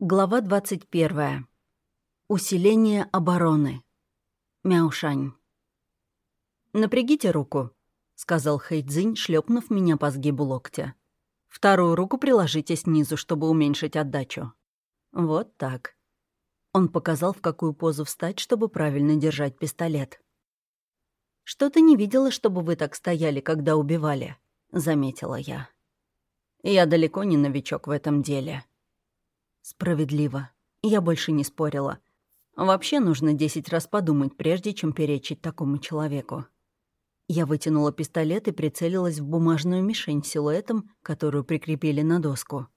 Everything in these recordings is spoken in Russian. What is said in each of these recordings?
Глава 21. Усиление обороны. Мяушань. «Напрягите руку», — сказал Хэйдзинь, шлепнув меня по сгибу локтя. «Вторую руку приложите снизу, чтобы уменьшить отдачу». «Вот так». Он показал, в какую позу встать, чтобы правильно держать пистолет. «Что-то не видела, чтобы вы так стояли, когда убивали», — заметила я. «Я далеко не новичок в этом деле», Справедливо. Я больше не спорила. Вообще нужно десять раз подумать, прежде чем перечить такому человеку. Я вытянула пистолет и прицелилась в бумажную мишень силуэтом, которую прикрепили на доску.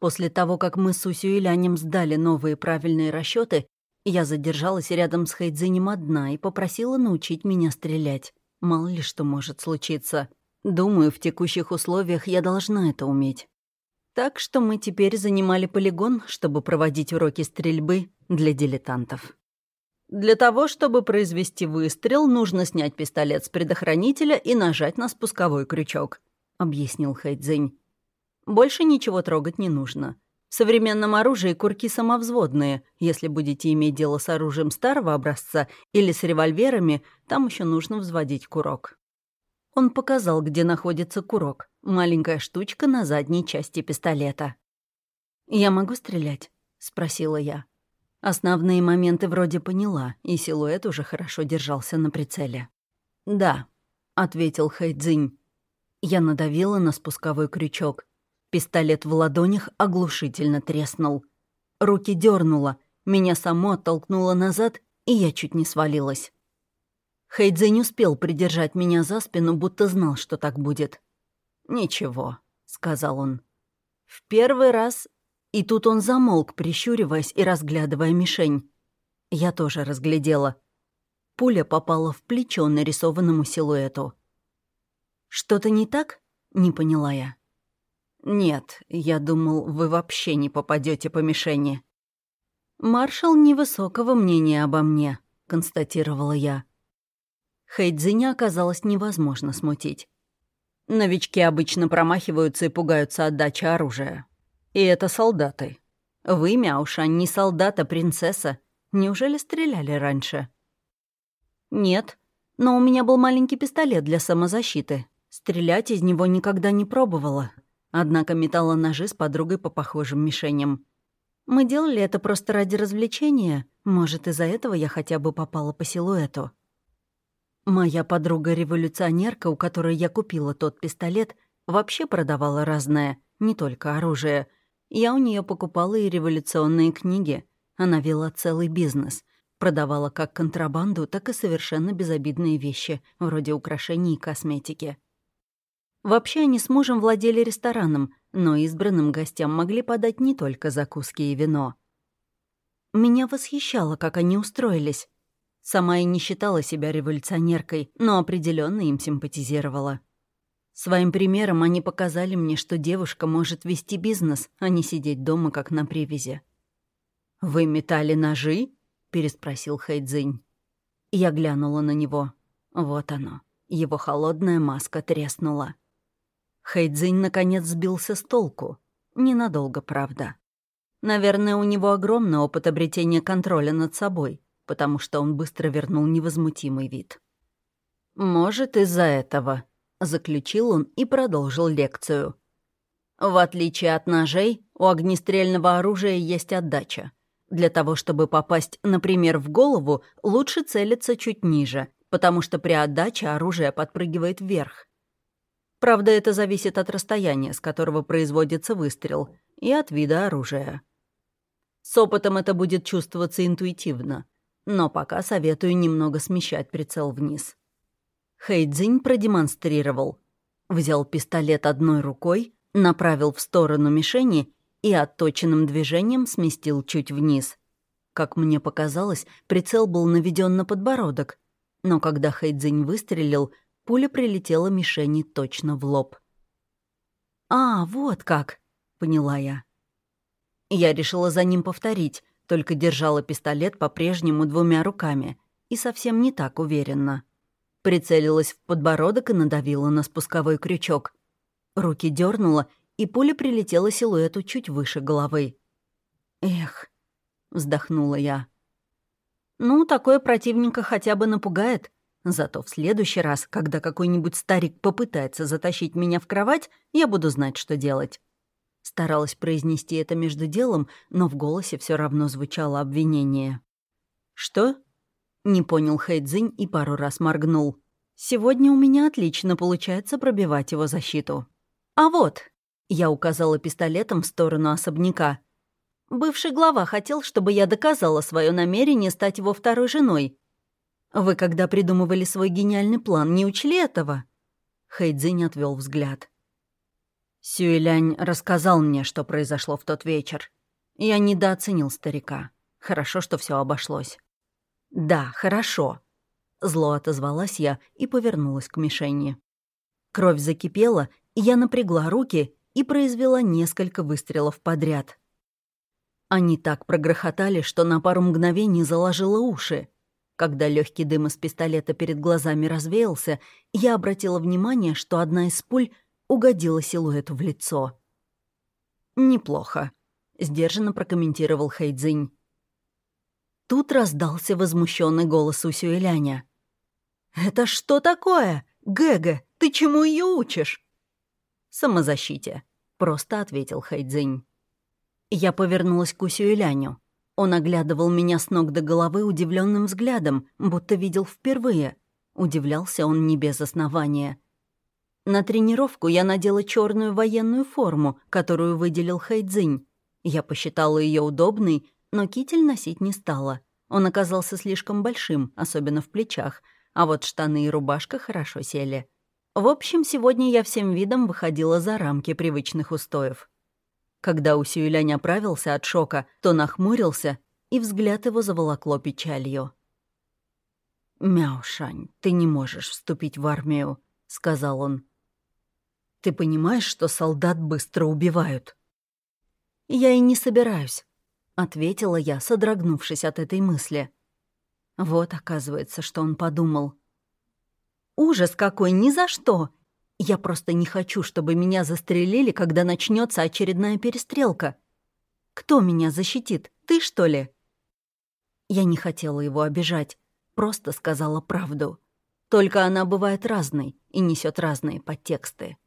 После того, как мы с Усю и Лянем сдали новые правильные расчеты, я задержалась рядом с Хайдзинем одна и попросила научить меня стрелять. Мало ли что может случиться. Думаю, в текущих условиях я должна это уметь. Так что мы теперь занимали полигон, чтобы проводить уроки стрельбы для дилетантов. Для того, чтобы произвести выстрел, нужно снять пистолет с предохранителя и нажать на спусковой крючок, объяснил Хайдзинь. Больше ничего трогать не нужно. В современном оружии курки самовзводные. Если будете иметь дело с оружием старого образца или с револьверами, там еще нужно взводить курок. Он показал, где находится курок. Маленькая штучка на задней части пистолета. «Я могу стрелять?» — спросила я. Основные моменты вроде поняла, и силуэт уже хорошо держался на прицеле. «Да», — ответил Хайдзинь. Я надавила на спусковой крючок. Пистолет в ладонях оглушительно треснул. Руки дернуло, меня само оттолкнуло назад, и я чуть не свалилась. Хэйдзе не успел придержать меня за спину, будто знал, что так будет. «Ничего», — сказал он. «В первый раз...» И тут он замолк, прищуриваясь и разглядывая мишень. Я тоже разглядела. Пуля попала в плечо нарисованному силуэту. «Что-то не так?» — не поняла я. «Нет, я думал, вы вообще не попадете по мишени». «Маршал невысокого мнения обо мне», — констатировала я. Хэйдзиня оказалось невозможно смутить. Новички обычно промахиваются и пугаются отдачи оружия. И это солдаты. Вы, Мяуша, не солдат, а принцесса. Неужели стреляли раньше? Нет, но у меня был маленький пистолет для самозащиты. Стрелять из него никогда не пробовала. Однако метала ножи с подругой по похожим мишеням. Мы делали это просто ради развлечения. Может, из-за этого я хотя бы попала по силуэту. Моя подруга-революционерка, у которой я купила тот пистолет, вообще продавала разное, не только оружие. Я у нее покупала и революционные книги. Она вела целый бизнес. Продавала как контрабанду, так и совершенно безобидные вещи, вроде украшений и косметики. Вообще они с мужем владели рестораном, но избранным гостям могли подать не только закуски и вино. Меня восхищало, как они устроились. Сама и не считала себя революционеркой, но определенно им симпатизировала. Своим примером они показали мне, что девушка может вести бизнес, а не сидеть дома, как на привязи. «Вы метали ножи?» — переспросил Хайдзинь. Я глянула на него. Вот оно. Его холодная маска треснула. Хайдзинь наконец сбился с толку. Ненадолго, правда. Наверное, у него огромный опыт обретения контроля над собой потому что он быстро вернул невозмутимый вид. «Может, из-за этого», — заключил он и продолжил лекцию. «В отличие от ножей, у огнестрельного оружия есть отдача. Для того, чтобы попасть, например, в голову, лучше целиться чуть ниже, потому что при отдаче оружие подпрыгивает вверх. Правда, это зависит от расстояния, с которого производится выстрел, и от вида оружия. С опытом это будет чувствоваться интуитивно но пока советую немного смещать прицел вниз. Хэйдзинь продемонстрировал. Взял пистолет одной рукой, направил в сторону мишени и отточенным движением сместил чуть вниз. Как мне показалось, прицел был наведен на подбородок, но когда Хэйдзинь выстрелил, пуля прилетела мишени точно в лоб. «А, вот как!» — поняла я. Я решила за ним повторить, только держала пистолет по-прежнему двумя руками и совсем не так уверенно. Прицелилась в подбородок и надавила на спусковой крючок. Руки дернула, и пуля прилетела силуэту чуть выше головы. Эх, вздохнула я. Ну, такое противника хотя бы напугает. Зато в следующий раз, когда какой-нибудь старик попытается затащить меня в кровать, я буду знать, что делать. Старалась произнести это между делом, но в голосе все равно звучало обвинение. «Что?» — не понял Хэйдзинь и пару раз моргнул. «Сегодня у меня отлично получается пробивать его защиту». «А вот!» — я указала пистолетом в сторону особняка. «Бывший глава хотел, чтобы я доказала свое намерение стать его второй женой. Вы, когда придумывали свой гениальный план, не учли этого?» Хэйдзинь отвел взгляд. Сюэлянь рассказал мне, что произошло в тот вечер. Я недооценил старика. Хорошо, что все обошлось. «Да, хорошо», — зло отозвалась я и повернулась к мишени. Кровь закипела, и я напрягла руки и произвела несколько выстрелов подряд. Они так прогрохотали, что на пару мгновений заложило уши. Когда легкий дым из пистолета перед глазами развеялся, я обратила внимание, что одна из пуль угодила силуэту в лицо. «Неплохо», — сдержанно прокомментировал Хайдзинь. Тут раздался возмущенный голос Усюэляня. «Это что такое? Гэгэ, ты чему ее учишь?» «Самозащите», — просто ответил Хайдзинь. Я повернулась к Усюэляню. Он оглядывал меня с ног до головы удивленным взглядом, будто видел впервые. Удивлялся он не без основания. На тренировку я надела черную военную форму, которую выделил Хайдзинь. Я посчитала ее удобной, но китель носить не стала. Он оказался слишком большим, особенно в плечах, а вот штаны и рубашка хорошо сели. В общем, сегодня я всем видом выходила за рамки привычных устоев. Когда Усюэлянь оправился от шока, то нахмурился, и взгляд его заволокло печалью. «Мяушань, ты не можешь вступить в армию», — сказал он. Ты понимаешь, что солдат быстро убивают?» «Я и не собираюсь», — ответила я, содрогнувшись от этой мысли. Вот, оказывается, что он подумал. «Ужас какой, ни за что! Я просто не хочу, чтобы меня застрелили, когда начнется очередная перестрелка. Кто меня защитит? Ты, что ли?» Я не хотела его обижать, просто сказала правду. Только она бывает разной и несет разные подтексты.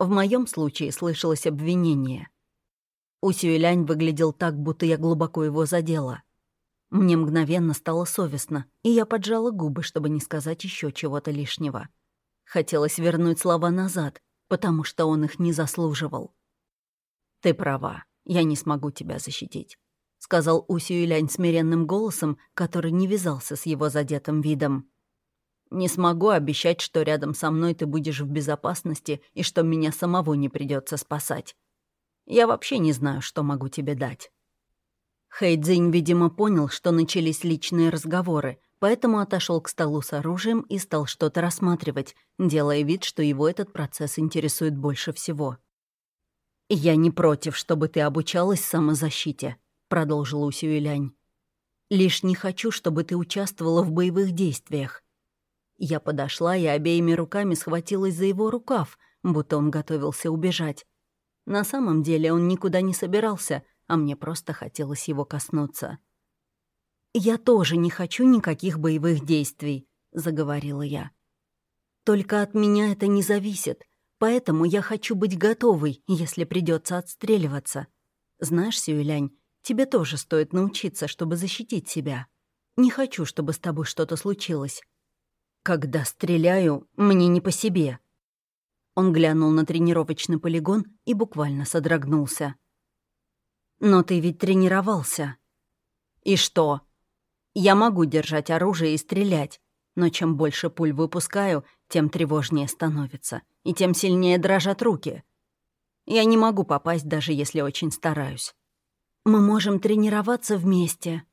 В моем случае слышалось обвинение. Усюэлянь выглядел так, будто я глубоко его задела. Мне мгновенно стало совестно, и я поджала губы, чтобы не сказать еще чего-то лишнего. Хотелось вернуть слова назад, потому что он их не заслуживал. «Ты права, я не смогу тебя защитить», — сказал Усюэлянь смиренным голосом, который не вязался с его задетым видом. Не смогу обещать, что рядом со мной ты будешь в безопасности и что меня самого не придется спасать. Я вообще не знаю, что могу тебе дать». Хэйдзинь, видимо, понял, что начались личные разговоры, поэтому отошел к столу с оружием и стал что-то рассматривать, делая вид, что его этот процесс интересует больше всего. «Я не против, чтобы ты обучалась самозащите», — продолжил Усюэлянь. «Лишь не хочу, чтобы ты участвовала в боевых действиях. Я подошла и обеими руками схватилась за его рукав, будто он готовился убежать. На самом деле он никуда не собирался, а мне просто хотелось его коснуться. «Я тоже не хочу никаких боевых действий», — заговорила я. «Только от меня это не зависит, поэтому я хочу быть готовой, если придется отстреливаться. Знаешь, Сюэлянь, тебе тоже стоит научиться, чтобы защитить себя. Не хочу, чтобы с тобой что-то случилось. Когда стреляю, мне не по себе. Он глянул на тренировочный полигон и буквально содрогнулся. Но ты ведь тренировался. И что? Я могу держать оружие и стрелять, но чем больше пуль выпускаю, тем тревожнее становится, и тем сильнее дрожат руки. Я не могу попасть, даже если очень стараюсь. Мы можем тренироваться вместе.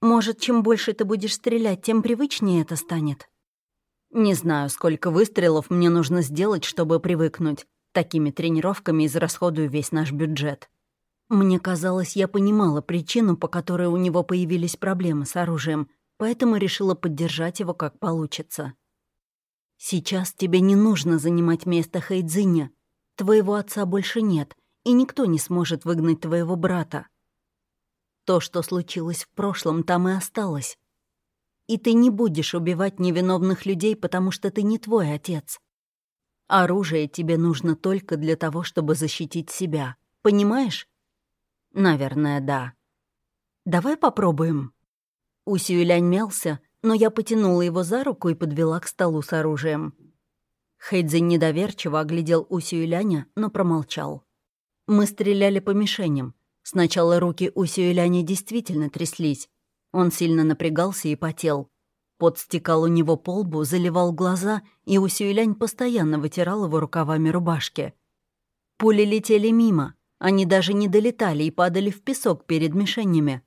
Может, чем больше ты будешь стрелять, тем привычнее это станет. Не знаю, сколько выстрелов мне нужно сделать, чтобы привыкнуть. Такими тренировками израсходую весь наш бюджет. Мне казалось, я понимала причину, по которой у него появились проблемы с оружием, поэтому решила поддержать его как получится. «Сейчас тебе не нужно занимать место Хэйдзиня. Твоего отца больше нет, и никто не сможет выгнать твоего брата. То, что случилось в прошлом, там и осталось. И ты не будешь убивать невиновных людей, потому что ты не твой отец. Оружие тебе нужно только для того, чтобы защитить себя. Понимаешь? Наверное, да. Давай попробуем. Усюэлянь мялся, но я потянула его за руку и подвела к столу с оружием. Хэйдзин недоверчиво оглядел Усюэляня, но промолчал. Мы стреляли по мишеням. Сначала руки Усюэляня действительно тряслись. Он сильно напрягался и потел. Пот стекал у него по лбу, заливал глаза, и Усюэлянь постоянно вытирал его рукавами рубашки. Пули летели мимо, они даже не долетали и падали в песок перед мишенями.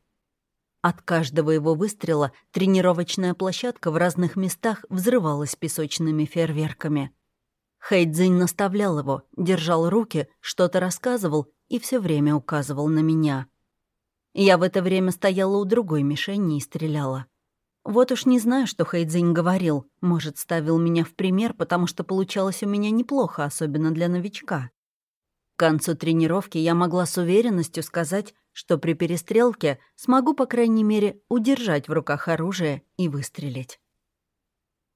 От каждого его выстрела тренировочная площадка в разных местах взрывалась песочными фейерверками. Хэйдзинь наставлял его, держал руки, что-то рассказывал и все время указывал на меня. Я в это время стояла у другой мишени и стреляла. Вот уж не знаю, что Хэйдзинь говорил. Может, ставил меня в пример, потому что получалось у меня неплохо, особенно для новичка. К концу тренировки я могла с уверенностью сказать, что при перестрелке смогу, по крайней мере, удержать в руках оружие и выстрелить.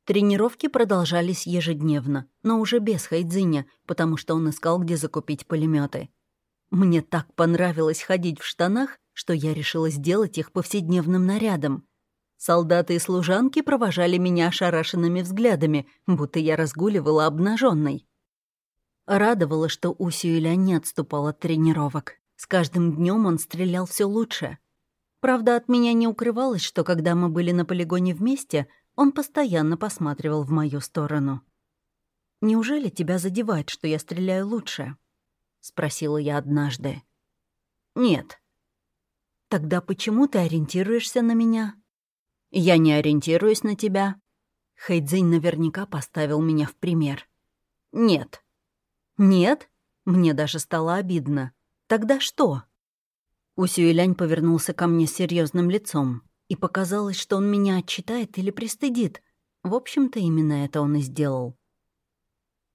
Тренировки продолжались ежедневно, но уже без Хайдзиня, потому что он искал, где закупить пулеметы. Мне так понравилось ходить в штанах, что я решила сделать их повседневным нарядом. Солдаты и служанки провожали меня ошарашенными взглядами, будто я разгуливала обнаженной. Радовало, что Усюэля не отступал от тренировок. С каждым днем он стрелял все лучше. Правда, от меня не укрывалось, что когда мы были на полигоне вместе, он постоянно посматривал в мою сторону. «Неужели тебя задевает, что я стреляю лучше?» — спросила я однажды. «Нет». «Тогда почему ты ориентируешься на меня?» Я не ориентируюсь на тебя. Хэйдзинь наверняка поставил меня в пример. Нет. Нет? Мне даже стало обидно. Тогда что? Усюэлянь повернулся ко мне с серьезным лицом, и показалось, что он меня отчитает или пристыдит. В общем-то, именно это он и сделал.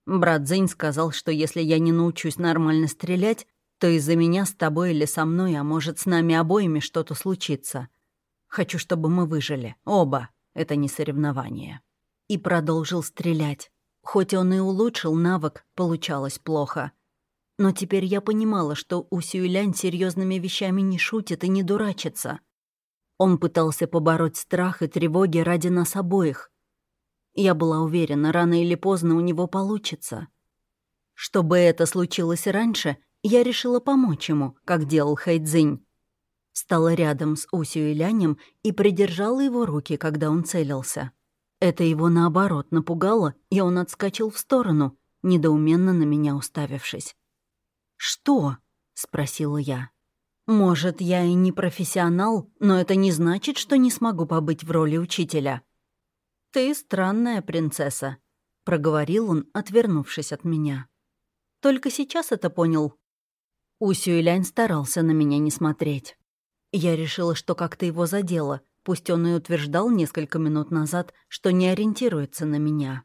Брат Зинь сказал, что если я не научусь нормально стрелять, то из-за меня с тобой или со мной, а может, с нами обоими что-то случится. Хочу, чтобы мы выжили. Оба. Это не соревнование». И продолжил стрелять. Хоть он и улучшил навык, получалось плохо. Но теперь я понимала, что у Сюэлянь серьезными вещами не шутит и не дурачится. Он пытался побороть страх и тревоги ради нас обоих. Я была уверена, рано или поздно у него получится. Чтобы это случилось раньше, я решила помочь ему, как делал Хайдзинь. Стала рядом с Усю и Лянем и придержала его руки, когда он целился. Это его, наоборот, напугало, и он отскочил в сторону, недоуменно на меня уставившись. «Что?» — спросила я. «Может, я и не профессионал, но это не значит, что не смогу побыть в роли учителя». «Ты странная принцесса», — проговорил он, отвернувшись от меня. «Только сейчас это понял». Усю и Лянь старался на меня не смотреть. Я решила, что как-то его задело, пусть он и утверждал несколько минут назад, что не ориентируется на меня.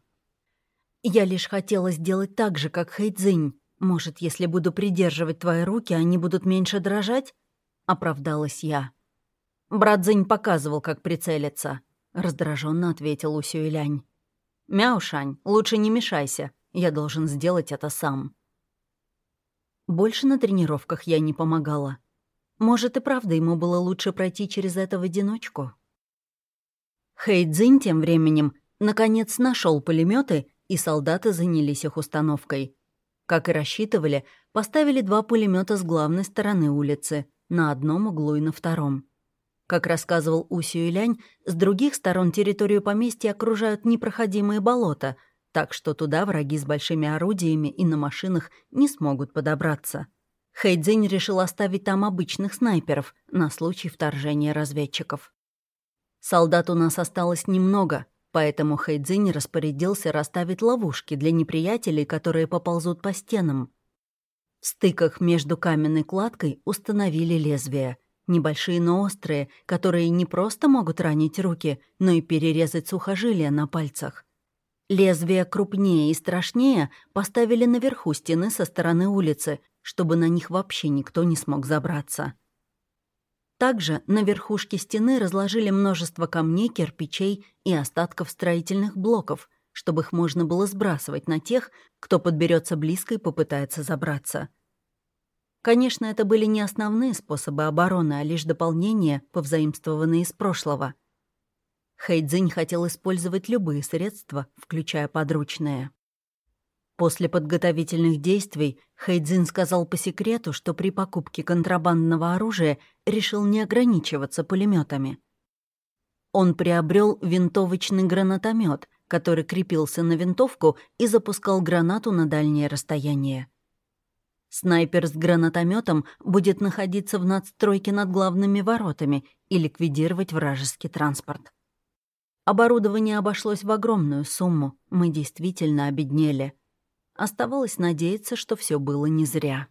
Я лишь хотела сделать так же, как Хэйдзинь. Может, если буду придерживать твои руки, они будут меньше дрожать? Оправдалась я. Брат Зинь показывал, как прицелиться. Раздраженно ответил Усюэлянь. «Мяушань, лучше не мешайся. Я должен сделать это сам». Больше на тренировках я не помогала. Может, и правда ему было лучше пройти через это в одиночку? Хэйдзин тем временем наконец нашел пулеметы, и солдаты занялись их установкой. Как и рассчитывали, поставили два пулемета с главной стороны улицы, на одном углу и на втором. Как рассказывал Усю Илянь, с других сторон территорию поместья окружают непроходимые болота, так что туда враги с большими орудиями и на машинах не смогут подобраться. Хэйдзинь решил оставить там обычных снайперов на случай вторжения разведчиков. Солдат у нас осталось немного, поэтому Хэйдзинь распорядился расставить ловушки для неприятелей, которые поползут по стенам. В стыках между каменной кладкой установили лезвия, небольшие, но острые, которые не просто могут ранить руки, но и перерезать сухожилия на пальцах. Лезвия крупнее и страшнее поставили наверху стены со стороны улицы, чтобы на них вообще никто не смог забраться. Также на верхушке стены разложили множество камней, кирпичей и остатков строительных блоков, чтобы их можно было сбрасывать на тех, кто подберется близко и попытается забраться. Конечно, это были не основные способы обороны, а лишь дополнения, повзаимствованные из прошлого. Хэйдзинь хотел использовать любые средства, включая подручные. После подготовительных действий Хэйдзин сказал по секрету, что при покупке контрабандного оружия решил не ограничиваться пулеметами. Он приобрел винтовочный гранатомет, который крепился на винтовку и запускал гранату на дальнее расстояние. Снайпер с гранатометом будет находиться в надстройке над главными воротами и ликвидировать вражеский транспорт. Оборудование обошлось в огромную сумму, мы действительно обеднели — Оставалось надеяться, что все было не зря.